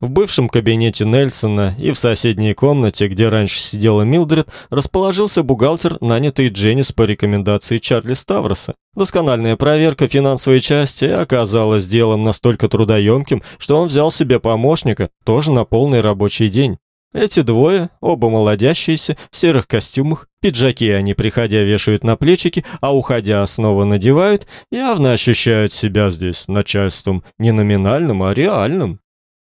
В бывшем кабинете Нельсона и в соседней комнате, где раньше сидела Милдред, расположился бухгалтер, нанятый Дженнис по рекомендации Чарли Ставроса. Доскональная проверка финансовой части оказалась делом настолько трудоемким, что он взял себе помощника, тоже на полный рабочий день. Эти двое, оба молодящиеся, в серых костюмах, пиджаки они, приходя, вешают на плечики, а уходя, снова надевают, явно ощущают себя здесь начальством не номинальным, а реальным.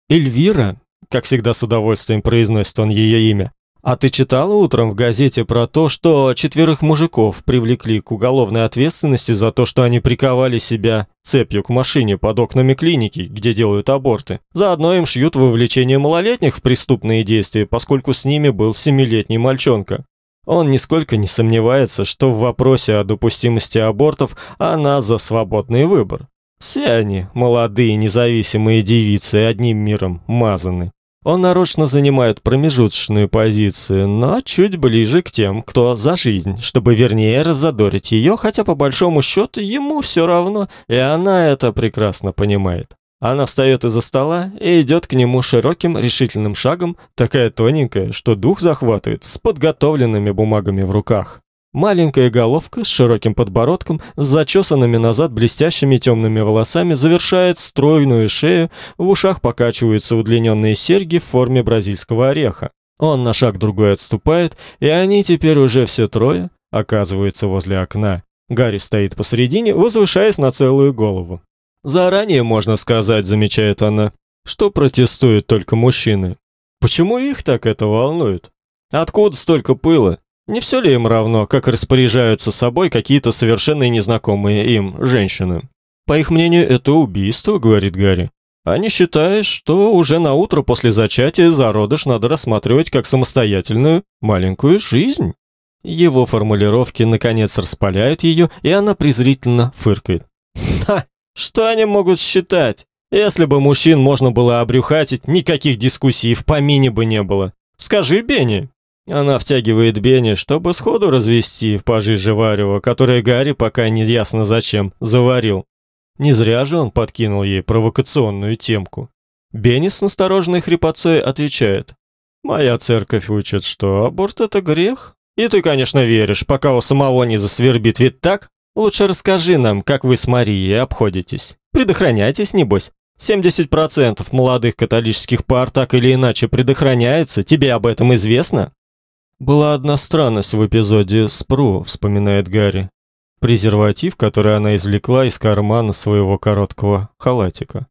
Эльвира, как всегда с удовольствием произносит он ее имя. А ты читала утром в газете про то, что четверых мужиков привлекли к уголовной ответственности за то, что они приковали себя цепью к машине под окнами клиники, где делают аборты. Заодно им шьют вовлечение малолетних в преступные действия, поскольку с ними был семилетний мальчонка. Он нисколько не сомневается, что в вопросе о допустимости абортов она за свободный выбор. Все они, молодые независимые девицы, одним миром мазаны. Он нарочно занимает промежуточную позицию, но чуть ближе к тем, кто за жизнь, чтобы вернее разодорить ее, хотя по большому счету ему все равно, и она это прекрасно понимает. Она встает из-за стола и идет к нему широким решительным шагом, такая тоненькая, что дух захватывает, с подготовленными бумагами в руках. Маленькая головка с широким подбородком, с зачесанными назад блестящими темными волосами завершает стройную шею, в ушах покачиваются удлиненные серьги в форме бразильского ореха. Он на шаг другой отступает, и они теперь уже все трое оказываются возле окна. Гарри стоит посредине, возвышаясь на целую голову. Заранее можно сказать, замечает она, что протестуют только мужчины. Почему их так это волнует? Откуда столько пыла? Не все ли им равно, как распоряжаются собой какие-то совершенно незнакомые им женщины? По их мнению, это убийство, говорит Гарри. Они считают, что уже на утро после зачатия зародыш надо рассматривать как самостоятельную маленькую жизнь. Его формулировки наконец распаляют ее, и она презрительно фыркает. Ха, что они могут считать? Если бы мужчин можно было обрюхатить, никаких дискуссий в помине бы не было. Скажи, Бенни, она втягивает Бенни, чтобы сходу развести пожиже варево, которое Гарри пока не ясно зачем заварил. Не зря же он подкинул ей провокационную темку. Бенни с настороженной хрипотцой отвечает. «Моя церковь учит, что аборт – это грех. И ты, конечно, веришь, пока у самого не засвербит, ведь так? Лучше расскажи нам, как вы с Марией обходитесь. Предохраняйтесь, небось. 70% молодых католических пар так или иначе предохраняются, тебе об этом известно?» Была одна странность в эпизоде с Пру, вспоминает Гарри. Презерватив, который она извлекла из кармана своего короткого халатика.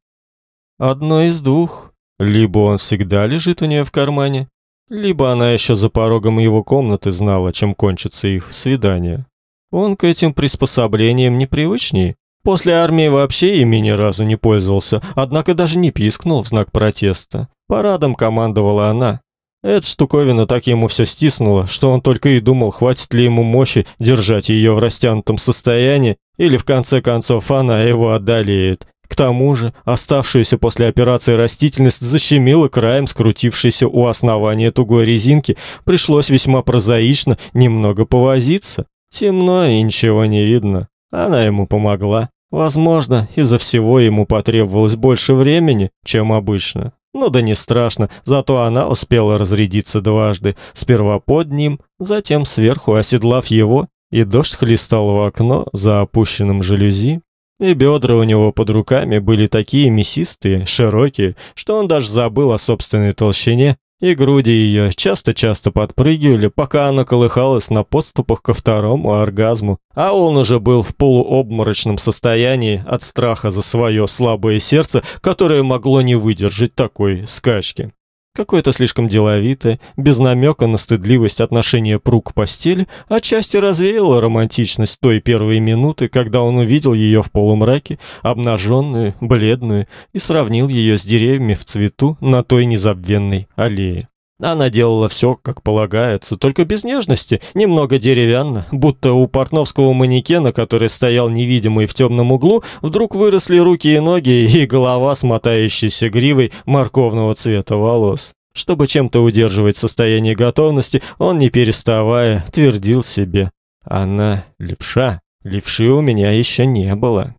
Одно из двух. Либо он всегда лежит у нее в кармане, либо она еще за порогом его комнаты знала, чем кончится их свидание. Он к этим приспособлениям непривычнее. После армии вообще ими ни разу не пользовался, однако даже не пискнул в знак протеста. Парадом командовала она, эта штуковина так ему все стиснула, что он только и думал, хватит ли ему мощи держать ее в растянутом состоянии, или в конце концов она его одолеет. К тому же, оставшуюся после операции растительность защемила краем скрутившейся у основания тугой резинки, пришлось весьма прозаично немного повозиться. Темно и ничего не видно. Она ему помогла. Возможно, из-за всего ему потребовалось больше времени, чем обычно. Ну да не страшно, зато она успела разрядиться дважды, сперва под ним, затем сверху оседлав его, и дождь хлестал в окно за опущенным жалюзи. И бедра у него под руками были такие мясистые, широкие, что он даже забыл о собственной толщине и груди ее часто-часто подпрыгивали, пока она колыхалась на подступах ко второму оргазму, а он уже был в полуобморочном состоянии от страха за свое слабое сердце, которое могло не выдержать такой скачки. Какое-то слишком деловитое, без намека на стыдливость отношение Пру к постели, отчасти развеяло романтичность той первой минуты, когда он увидел ее в полумраке, обнаженную, бледную, и сравнил ее с деревьями в цвету на той незабвенной аллее. Она делала все, как полагается, только без нежности, немного деревянно, будто у портновского манекена, который стоял невидимый в темном углу, вдруг выросли руки и ноги и голова с мотающейся гривой морковного цвета волос. Чтобы чем-то удерживать состояние готовности, он, не переставая, твердил себе «Она левша, левши у меня еще не было».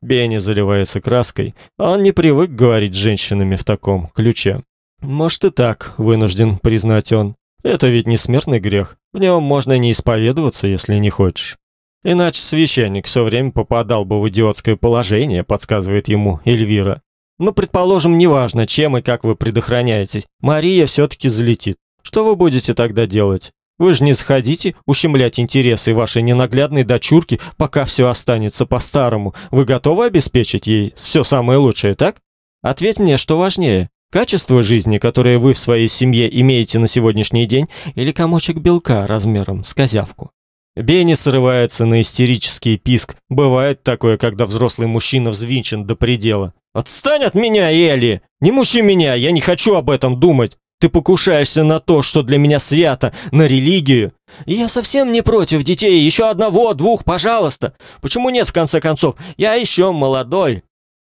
Бенни заливается краской. Он не привык говорить с женщинами в таком ключе. Может и так, вынужден признать он. Это ведь не смертный грех. В нем можно не исповедоваться, если не хочешь. Иначе священник все время попадал бы в идиотское положение, подсказывает ему Эльвира. Ну, предположим, неважно, чем и как вы предохраняетесь, Мария все-таки залетит. Что вы будете тогда делать? Вы же не сходите ущемлять интересы вашей ненаглядной дочурки, пока все останется по-старому. Вы готовы обеспечить ей все самое лучшее, так? Ответь мне, что важнее? Качество жизни, которое вы в своей семье имеете на сегодняшний день, или комочек белка размером с козявку? Бенни срывается на истерический писк. Бывает такое, когда взрослый мужчина взвинчен до предела. «Отстань от меня, Элли! Не мучи меня, я не хочу об этом думать! Ты покушаешься на то, что для меня свято, на религию. И я совсем не против детей, еще одного, двух, пожалуйста. Почему нет, в конце концов? Я еще молодой».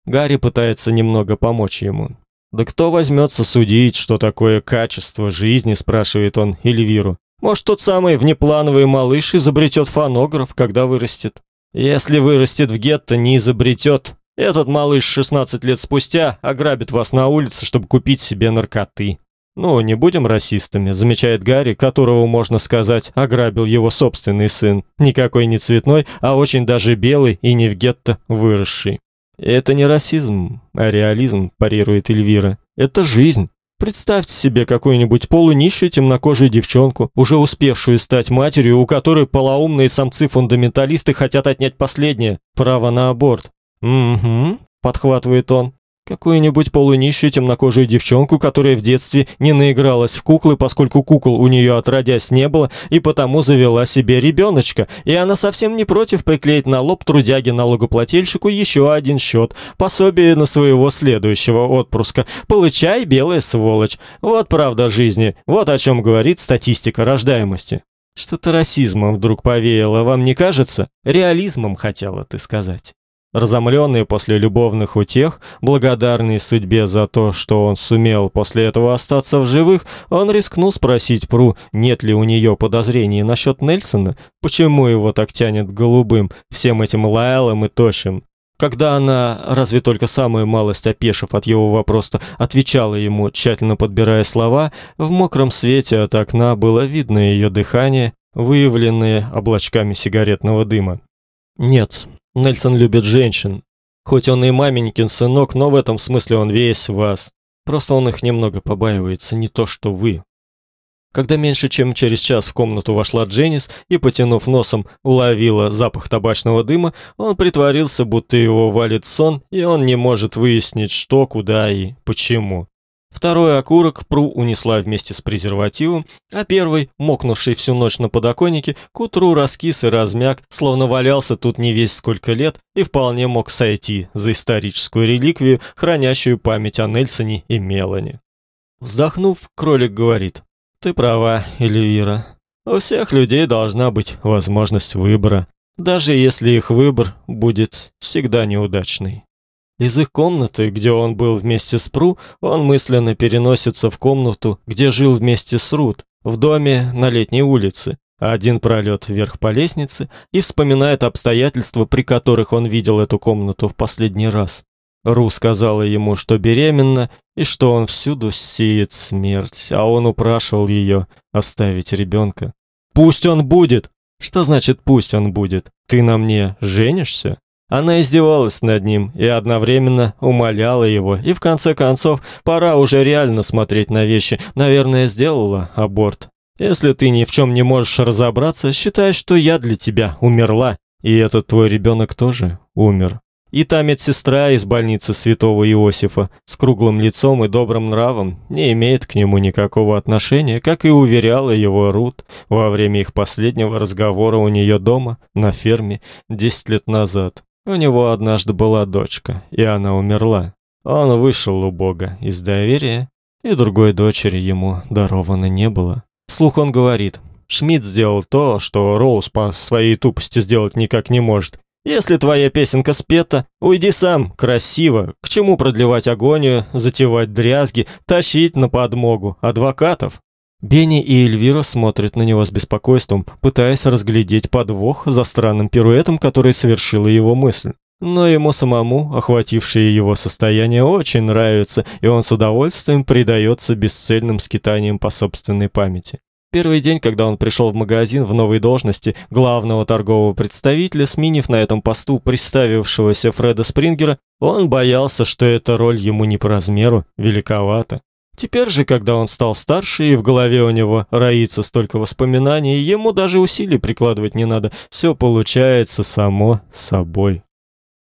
Гарри пытается немного помочь ему. «Да кто возьмется судить, что такое качество жизни?» – спрашивает он Эльвиру. «Может, тот самый внеплановый малыш изобретет фонограф, когда вырастет? Если вырастет в гетто, не изобретет. Этот малыш 16 лет спустя ограбит вас на улице, чтобы купить себе наркоты». «Ну, не будем расистами», – замечает Гарри, которого, можно сказать, ограбил его собственный сын. Никакой не цветной, а очень даже белый и не в гетто выросший. «Это не расизм, а реализм», – парирует Эльвира. «Это жизнь». Представьте себе какую-нибудь полунищую темнокожую девчонку, уже успевшую стать матерью, у которой полоумные самцы-фундаменталисты хотят отнять последнее – право на аборт. «Угу», – подхватывает он. Какую-нибудь полунищую темнокожую девчонку, которая в детстве не наигралась в куклы, поскольку кукол у нее отродясь не было, и потому завела себе ребеночка. И она совсем не против приклеить на лоб трудяги налогоплательщику еще один счет, пособие на своего следующего отпрыска. Получай, белая сволочь. Вот правда жизни. Вот о чем говорит статистика рождаемости. Что-то расизмом вдруг повеяло, вам не кажется? Реализмом хотела ты сказать. Разомленный после любовных утех, благодарный судьбе за то, что он сумел после этого остаться в живых, он рискнул спросить Пру, нет ли у нее подозрений насчет Нельсона, почему его так тянет голубым, всем этим лаялом и тощим. Когда она, разве только самую малость опешив от его вопроса, отвечала ему, тщательно подбирая слова, в мокром свете от окна было видно ее дыхание, выявленное облачками сигаретного дыма. Нет, Нельсон любит женщин. Хоть он и маменькин сынок, но в этом смысле он весь вас. Просто он их немного побаивается, не то что вы. Когда меньше чем через час в комнату вошла Дженнис и, потянув носом, уловила запах табачного дыма, он притворился, будто его валит сон, и он не может выяснить, что, куда и почему. Второй окурок Пру унесла вместе с презервативом, а первый, мокнувший всю ночь на подоконнике, к утру раскис и размяк, словно валялся тут не весь сколько лет и вполне мог сойти за историческую реликвию, хранящую память о Нельсоне и Мелани. Вздохнув, кролик говорит, «Ты права, Эльвира. У всех людей должна быть возможность выбора, даже если их выбор будет всегда неудачный». Из их комнаты, где он был вместе с Пру, он мысленно переносится в комнату, где жил вместе с Рут, в доме на летней улице. Один пролет вверх по лестнице и вспоминает обстоятельства, при которых он видел эту комнату в последний раз. Ру сказала ему, что беременна и что он всюду сеет смерть, а он упрашивал ее оставить ребенка. «Пусть он будет!» «Что значит «пусть он будет»? Ты на мне женишься?» Она издевалась над ним и одновременно умоляла его, и в конце концов, пора уже реально смотреть на вещи, наверное, сделала аборт. Если ты ни в чем не можешь разобраться, считай, что я для тебя умерла, и этот твой ребенок тоже умер. И та медсестра из больницы Святого Иосифа с круглым лицом и добрым нравом не имеет к нему никакого отношения, как и уверяла его Рут во время их последнего разговора у нее дома на ферме 10 лет назад. У него однажды была дочка, и она умерла. Он вышел у Бога из доверия, и другой дочери ему даровано не было. Слух он говорит, Шмидт сделал то, что Роуз по своей тупости сделать никак не может. Если твоя песенка спета, уйди сам, красиво. К чему продлевать агонию, затевать дрязги, тащить на подмогу адвокатов? Бенни и Эльвира смотрят на него с беспокойством, пытаясь разглядеть подвох за странным пируэтом, который совершила его мысль. Но ему самому охватившее его состояние очень нравится, и он с удовольствием предается бесцельным скитаниям по собственной памяти. Первый день, когда он пришел в магазин в новой должности главного торгового представителя, сменив на этом посту представившегося Фреда Спрингера, он боялся, что эта роль ему не по размеру, великовата. Теперь же, когда он стал старше и в голове у него роится столько воспоминаний, ему даже усилий прикладывать не надо, все получается само собой.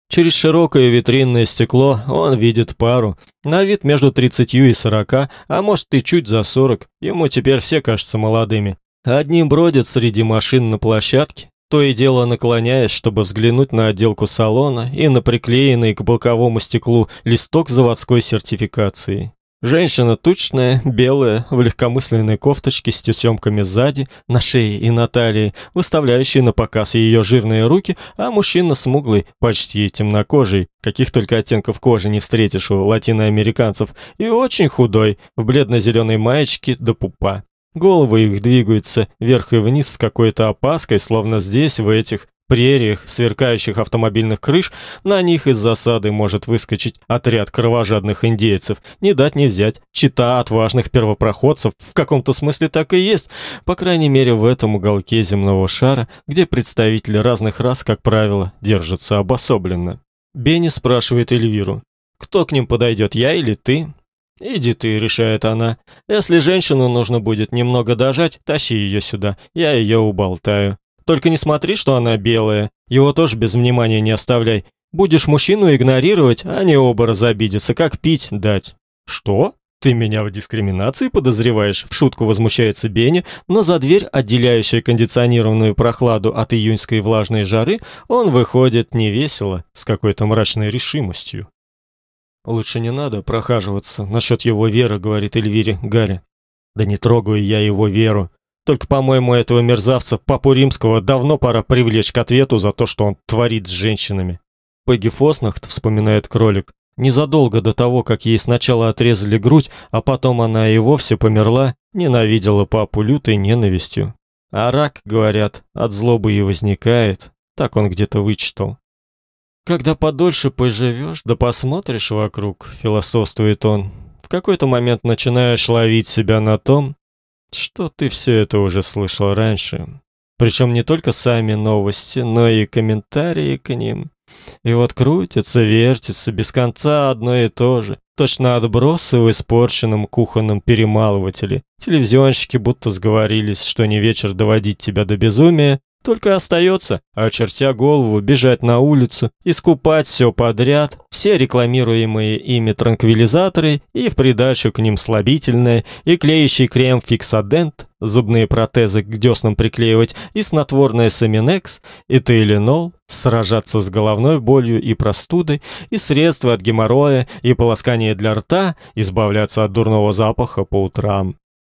Через широкое витринное стекло он видит пару, на вид между 30 и 40, а может и чуть за 40. Ему теперь все кажутся молодыми. Одни бродят среди машин на площадке, то и дело наклоняясь, чтобы взглянуть на отделку салона и на приклеенный к боковому стеклу листок заводской сертификации. Женщина тучная, белая, в легкомысленной кофточке с тесемками сзади, на шее и на талии, выставляющей на показ ее жирные руки, а мужчина смуглый, почти темнокожий, каких только оттенков кожи не встретишь у латиноамериканцев, и очень худой, в бледно-зеленой маечке до пупа. Головы их двигаются вверх и вниз с какой-то опаской, словно здесь, в этих прериях, сверкающих автомобильных крыш, на них из засады может выскочить отряд кровожадных индейцев. Не дать не взять. Чита отважных первопроходцев в каком-то смысле так и есть. По крайней мере, в этом уголке земного шара, где представители разных рас, как правило, держатся обособленно. Бенни спрашивает Эльвиру. «Кто к ним подойдет, я или ты?» «Иди ты», — решает она. «Если женщину нужно будет немного дожать, тащи ее сюда, я ее уболтаю». Только не смотри, что она белая. Его тоже без внимания не оставляй. Будешь мужчину игнорировать, они оба разобидятся, как пить дать. Что? Ты меня в дискриминации подозреваешь? В шутку возмущается Бенни, но за дверь, отделяющая кондиционированную прохладу от июньской влажной жары, он выходит невесело, с какой-то мрачной решимостью. Лучше не надо прохаживаться насчет его веры, говорит Эльвире Гарри. Да не трогаю я его веру. Только, по-моему, этого мерзавца Папу Римского давно пора привлечь к ответу за то, что он творит с женщинами. Пегги Фоснахт, вспоминает кролик, незадолго до того, как ей сначала отрезали грудь, а потом она и вовсе померла, ненавидела папу лютой ненавистью. А рак, говорят, от злобы и возникает, так он где-то вычитал. Когда подольше поживешь, да посмотришь вокруг, философствует он, в какой-то момент начинаешь ловить себя на том, что ты все это уже слышал раньше. Причем не только сами новости, но и комментарии к ним. И вот крутится, вертится, без конца одно и то же. Точно отбросы в испорченном кухонном перемалывателе. Телевизионщики будто сговорились, что не вечер доводить тебя до безумия, только остается, очертя голову, бежать на улицу, искупать все подряд, все рекламируемые ими транквилизаторы и в придачу к ним слабительное и клеящий крем Фиксадент, зубные протезы к деснам приклеивать и снотворное Семинекс, и Тейленол, сражаться с головной болью и простудой, и средства от геморроя, и полоскание для рта, избавляться от дурного запаха по утрам.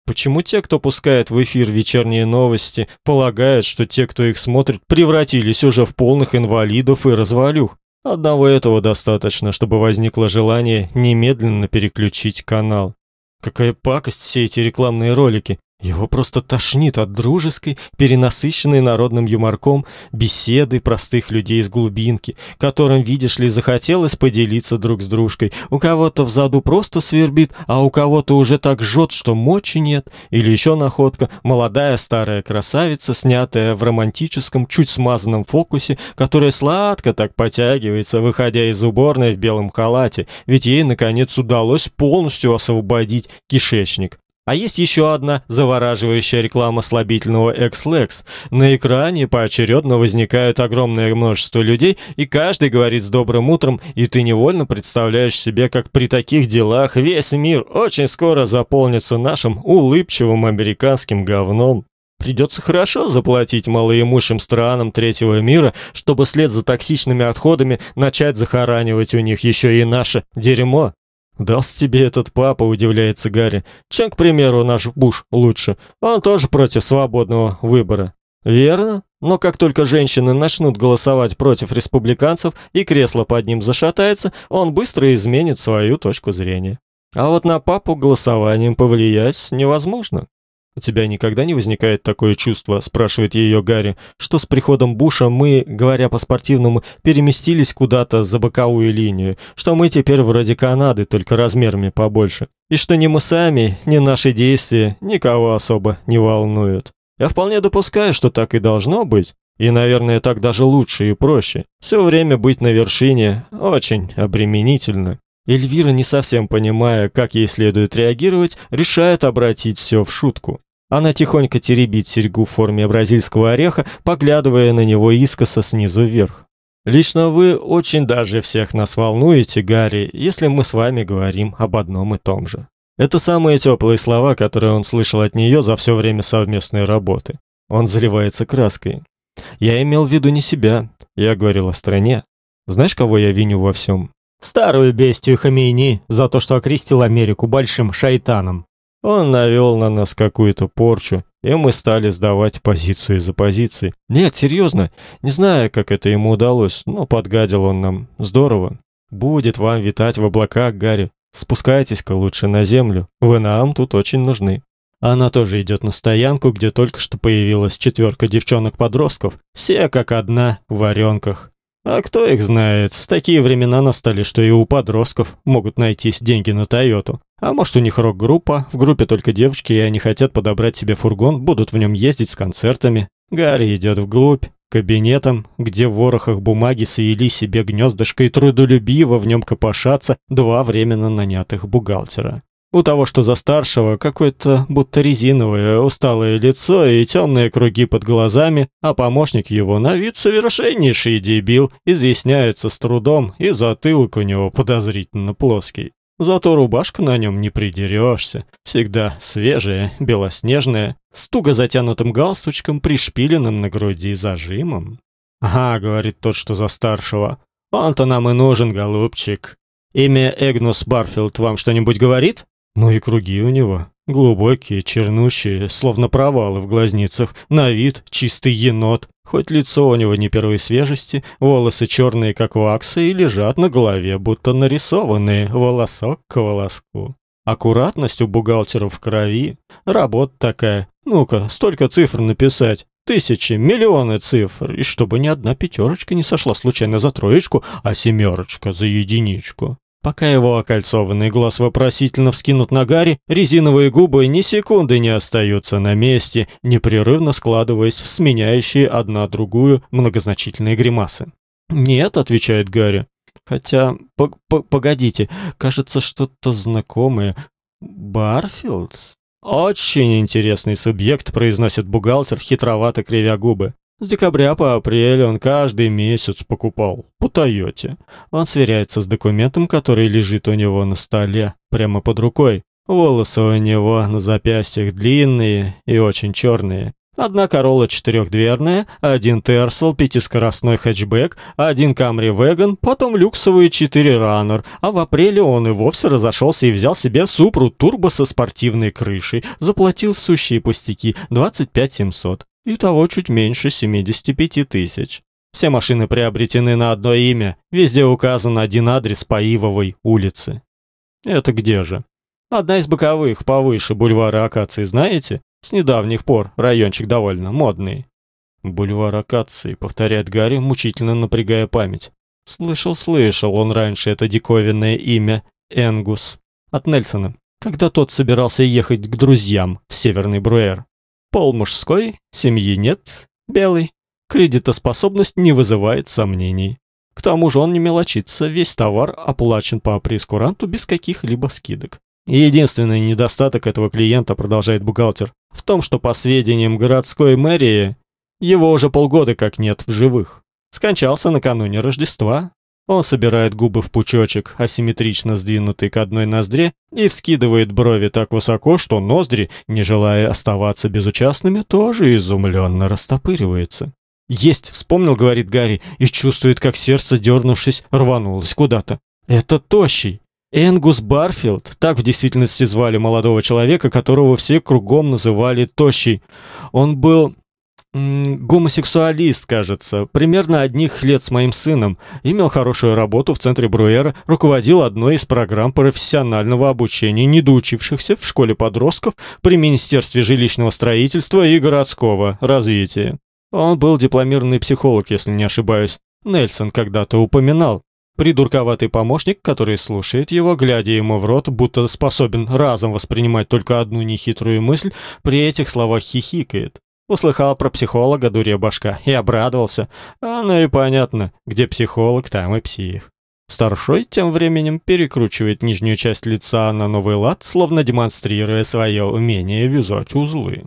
Почему те, кто пускает в эфир вечерние новости, полагают, что те, кто их смотрит, превратились уже в полных инвалидов и развалюх? Одного этого достаточно, чтобы возникло желание немедленно переключить канал. Какая пакость все эти рекламные ролики. Его просто тошнит от дружеской, перенасыщенной народным юморком беседы простых людей из глубинки, которым, видишь ли, захотелось поделиться друг с дружкой. У кого-то в заду просто свербит, а у кого-то уже так жжет, что мочи нет. Или еще находка – молодая старая красавица, снятая в романтическом, чуть смазанном фокусе, которая сладко так потягивается, выходя из уборной в белом халате, ведь ей, наконец, удалось полностью освободить кишечник. А есть еще одна завораживающая реклама слабительного X-Lex. На экране поочередно возникает огромное множество людей, и каждый говорит с добрым утром, и ты невольно представляешь себе, как при таких делах весь мир очень скоро заполнится нашим улыбчивым американским говном. Придется хорошо заплатить малоимущим странам третьего мира, чтобы след за токсичными отходами начать захоранивать у них еще и наше дерьмо. «Дался тебе этот папа», — удивляется Гарри. «Чем, к примеру, наш Буш лучше? Он тоже против свободного выбора». «Верно. Но как только женщины начнут голосовать против республиканцев и кресло под ним зашатается, он быстро изменит свою точку зрения. А вот на папу голосованием повлиять невозможно». У тебя никогда не возникает такое чувство, спрашивает ее Гарри, что с приходом Буша мы, говоря по-спортивному, переместились куда-то за боковую линию, что мы теперь вроде Канады, только размерами побольше, и что ни мы сами, ни наши действия никого особо не волнуют. Я вполне допускаю, что так и должно быть, и, наверное, так даже лучше и проще. Все время быть на вершине очень обременительно. Эльвира, не совсем понимая, как ей следует реагировать, решает обратить все в шутку. Она тихонько теребит серьгу в форме бразильского ореха, поглядывая на него искоса снизу вверх. Лично вы очень даже всех нас волнуете, Гарри, если мы с вами говорим об одном и том же. Это самые теплые слова, которые он слышал от нее за все время совместной работы. Он заливается краской. Я имел в виду не себя, я говорил о стране. Знаешь, кого я виню во всем? Старую бестию Хамейни за то, что окрестил Америку большим шайтаном. Он навел на нас какую-то порчу, и мы стали сдавать позицию за позицией. Нет, серьезно, не знаю, как это ему удалось, но подгадил он нам. Здорово. Будет вам витать в облаках, Гарри. Спускайтесь-ка лучше на землю. Вы нам тут очень нужны. Она тоже идет на стоянку, где только что появилась четверка девчонок-подростков, все как одна в варенках. А кто их знает, такие времена настали, что и у подростков могут найтись деньги на Тойоту. А может у них рок-группа, в группе только девочки, и они хотят подобрать себе фургон, будут в нем ездить с концертами. Гарри идет вглубь, кабинетом, где в ворохах бумаги свели себе гнездышко и трудолюбиво в нем копошатся два временно нанятых бухгалтера. У того, что за старшего, какое-то будто резиновое, усталое лицо и темные круги под глазами, а помощник его на вид совершеннейший дебил, изъясняется с трудом, и затылок у него подозрительно плоский. Зато рубашка на нем не придерешься, всегда свежая, белоснежная, с туго затянутым галстучком, пришпиленным на груди зажимом. «Ага», — говорит тот, что за старшего, — «он-то нам и нужен, голубчик. Имя Эгнус Барфилд вам что-нибудь говорит?» Ну и круги у него. Глубокие, чернущие, словно провалы в глазницах. На вид чистый енот. Хоть лицо у него не первой свежести, волосы черные, как вакса, и лежат на голове, будто нарисованные, волосок к волоску. Аккуратность у бухгалтеров в крови. Работа такая. Ну-ка, столько цифр написать. Тысячи, миллионы цифр, и чтобы ни одна пятерочка не сошла случайно за троечку, а семерочка за единичку. Пока его окольцованный глаз вопросительно вскинут на Гарри, резиновые губы ни секунды не остаются на месте, непрерывно складываясь в сменяющие одна другую многозначительные гримасы. «Нет», — отвечает Гарри. «Хотя, погодите, кажется, что-то знакомое. Барфилд?» «Очень интересный субъект», — произносит бухгалтер, хитровато кривя губы. С декабря по апрель он каждый месяц покупал по Тойоте. Он сверяется с документом, который лежит у него на столе, прямо под рукой. Волосы у него на запястьях длинные и очень черные. Одна Королла четырехдверная, один Терсел пятискоростной хэтчбэк, один Камри Веган, потом люксовый 4 Раннер, а в апреле он и вовсе разошелся и взял себе Супру Турбо со спортивной крышей, заплатил сущие пустяки 25 700. Итого чуть меньше 75 тысяч. Все машины приобретены на одно имя, везде указан один адрес по Ивовой улице. Это где же? Одна из боковых, повыше бульвара Акации, знаете? С недавних пор райончик довольно модный. Бульвар Акации, повторяет Гарри, мучительно напрягая память. Слышал, слышал он раньше это диковинное имя Энгус от Нельсона, когда тот собирался ехать к друзьям в Северный Бруэр. Пол мужской, семьи нет, белый. Кредитоспособность не вызывает сомнений. К тому же он не мелочится, весь товар оплачен по прескуранту без каких-либо скидок. Единственный недостаток этого клиента, продолжает бухгалтер, в том, что по сведениям городской мэрии, его уже полгода как нет в живых. Скончался накануне Рождества, он собирает губы в пучочек, асимметрично сдвинутый к одной ноздре, и вскидывает брови так высоко, что ноздри, не желая оставаться безучастными, тоже изумленно растопыривается. «Есть!» — вспомнил, говорит Гарри, и чувствует, как сердце, дернувшись, рванулось куда-то. «Это Тощий!» Энгус Барфилд, так в действительности звали молодого человека, которого все кругом называли Тощий. Он был гомосексуалист, кажется, примерно одних лет с моим сыном, имел хорошую работу в центре Бруэра, руководил одной из программ профессионального обучения недоучившихся в школе подростков при Министерстве жилищного строительства и городского развития. Он был дипломированный психолог, если не ошибаюсь. Нельсон когда-то упоминал. Придурковатый помощник, который слушает его, глядя ему в рот, будто способен разом воспринимать только одну нехитрую мысль, при этих словах хихикает. Услыхал про психолога дурья башка и обрадовался. А ну и понятно, где психолог, там и псих. Старшой тем временем перекручивает нижнюю часть лица на новый лад, словно демонстрируя свое умение вязать узлы.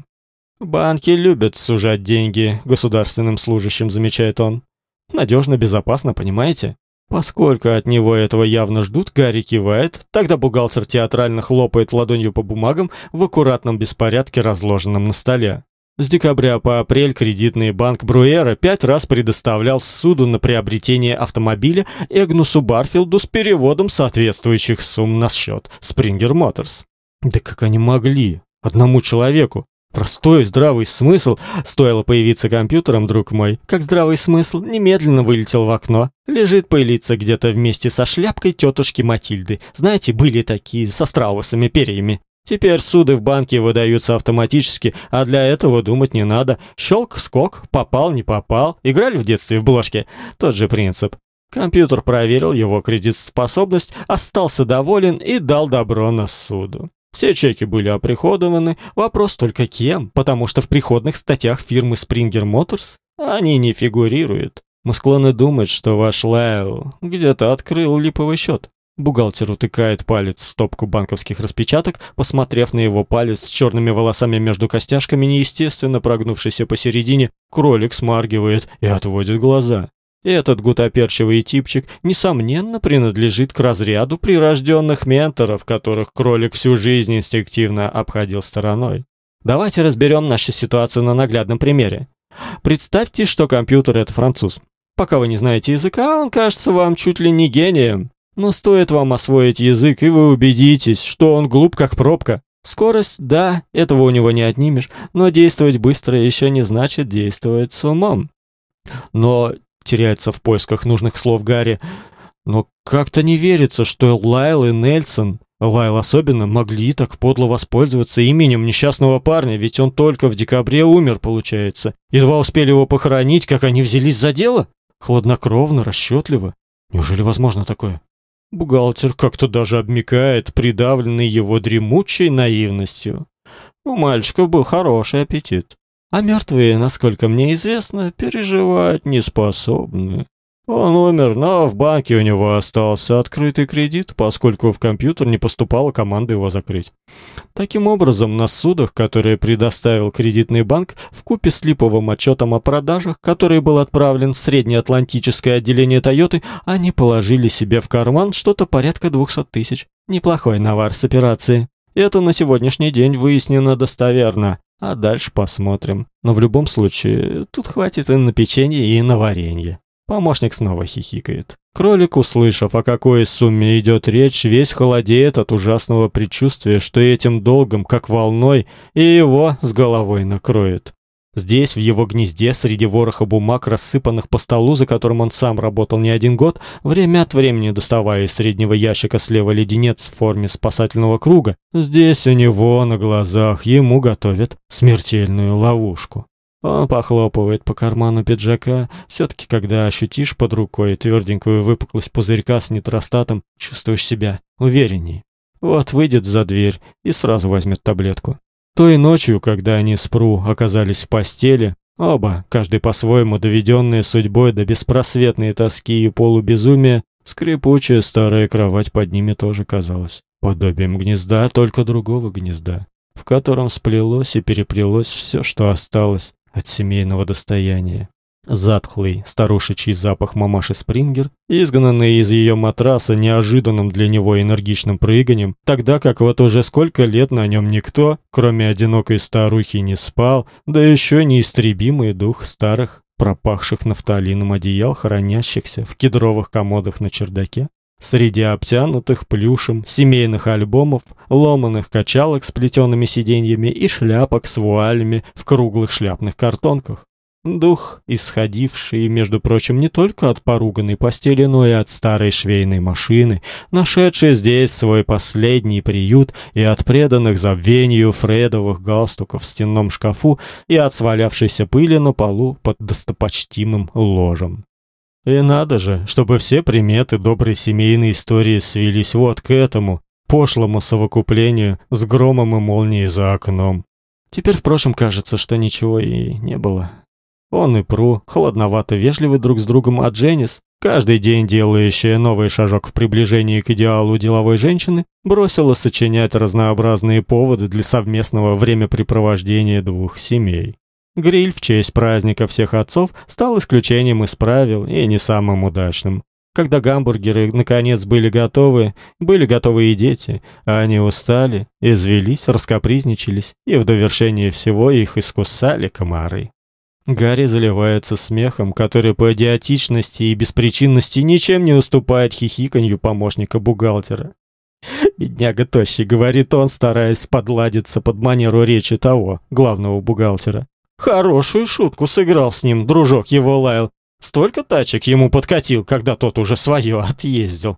Банки любят сужать деньги государственным служащим, замечает он. Надежно, безопасно, понимаете? Поскольку от него этого явно ждут, Гарри кивает, тогда бухгалтер театрально хлопает ладонью по бумагам в аккуратном беспорядке, разложенном на столе. С декабря по апрель кредитный банк Бруэра пять раз предоставлял суду на приобретение автомобиля Эгнусу Барфилду с переводом соответствующих сумм на счет Springer Motors. Да как они могли? Одному человеку. Простой здравый смысл, стоило появиться компьютером, друг мой, как здравый смысл немедленно вылетел в окно. Лежит пылиться где-то вместе со шляпкой тетушки Матильды. Знаете, были такие, со страусами перьями. Теперь суды в банке выдаются автоматически, а для этого думать не надо. Щелк, скок, попал, не попал. Играли в детстве в бложке? Тот же принцип. Компьютер проверил его кредитоспособность, остался доволен и дал добро на суду. Все чеки были оприходованы, вопрос только кем, потому что в приходных статьях фирмы Springer Motors они не фигурируют. Мы склонны думать, что ваш Лайл где-то открыл липовый счет. Бухгалтер утыкает палец в стопку банковских распечаток, посмотрев на его палец с черными волосами между костяшками, неестественно прогнувшийся посередине, кролик смаргивает и отводит глаза. Этот гутоперчивый типчик, несомненно, принадлежит к разряду прирожденных менторов, которых кролик всю жизнь инстинктивно обходил стороной. Давайте разберем нашу ситуацию на наглядном примере. Представьте, что компьютер это француз. Пока вы не знаете языка, он кажется вам чуть ли не гением. Но стоит вам освоить язык, и вы убедитесь, что он глуп как пробка. Скорость, да, этого у него не отнимешь, но действовать быстро еще не значит действовать с умом. Но теряется в поисках нужных слов Гарри. Но как-то не верится, что Лайл и Нельсон, Лайл особенно, могли так подло воспользоваться именем несчастного парня, ведь он только в декабре умер, получается. Едва успели его похоронить, как они взялись за дело? Хладнокровно, расчетливо. Неужели возможно такое? Бухгалтер как-то даже обмякает, придавленный его дремучей наивностью. У мальчиков был хороший аппетит. А мертвые, насколько мне известно, переживать не способны. Он умер, но в банке у него остался открытый кредит, поскольку в компьютер не поступала команда его закрыть. Таким образом, на судах, которые предоставил кредитный банк, в купе с липовым отчетом о продажах, который был отправлен в среднеатлантическое отделение Тойоты, они положили себе в карман что-то порядка 200 тысяч. Неплохой навар с операции. Это на сегодняшний день выяснено достоверно. А дальше посмотрим. Но в любом случае, тут хватит и на печенье, и на варенье. Помощник снова хихикает. Кролик, услышав, о какой сумме идет речь, весь холодеет от ужасного предчувствия, что этим долгом, как волной, и его с головой накроет. Здесь, в его гнезде, среди вороха бумаг, рассыпанных по столу, за которым он сам работал не один год, время от времени доставая из среднего ящика слева леденец в форме спасательного круга, здесь у него на глазах ему готовят смертельную ловушку. Он похлопывает по карману пиджака. все таки когда ощутишь под рукой тверденькую выпуклость пузырька с нитростатом, чувствуешь себя уверенней. Вот выйдет за дверь и сразу возьмет таблетку. Той ночью, когда они с Пру оказались в постели, оба, каждый по-своему доведенные судьбой до беспросветной тоски и полубезумия, скрипучая старая кровать под ними тоже казалась подобием гнезда, только другого гнезда, в котором сплелось и переплелось все, что осталось от семейного достояния. Затхлый старушечий запах мамаши Спрингер, изгнанный из ее матраса неожиданным для него энергичным прыганием, тогда как вот уже сколько лет на нем никто, кроме одинокой старухи, не спал, да еще неистребимый дух старых, пропахших нафталином одеял, хранящихся в кедровых комодах на чердаке. Среди обтянутых плюшем семейных альбомов, ломаных качалок с плетеными сиденьями и шляпок с вуалями в круглых шляпных картонках. Дух, исходивший, между прочим, не только от поруганной постели, но и от старой швейной машины, нашедшей здесь свой последний приют и от преданных забвению фредовых галстуков в стенном шкафу и от свалявшейся пыли на полу под достопочтимым ложем. И надо же, чтобы все приметы доброй семейной истории свелись вот к этому пошлому совокуплению с громом и молнией за окном. Теперь, впрочем, кажется, что ничего и не было. Он и Пру, холодновато вежливы друг с другом, а Дженнис, каждый день делающая новый шажок в приближении к идеалу деловой женщины, бросила сочинять разнообразные поводы для совместного времяпрепровождения двух семей. Гриль в честь праздника всех отцов стал исключением из правил и не самым удачным. Когда гамбургеры наконец были готовы, были готовы и дети, а они устали, извелись, раскопризничались, и в довершение всего их искусали комары. Гарри заливается смехом, который по идиотичности и беспричинности ничем не уступает хихиканью помощника бухгалтера. «Бедняга тощий», — говорит он, стараясь подладиться под манеру речи того, главного бухгалтера. «Хорошую шутку сыграл с ним, дружок его лаял. Столько тачек ему подкатил, когда тот уже свое отъездил».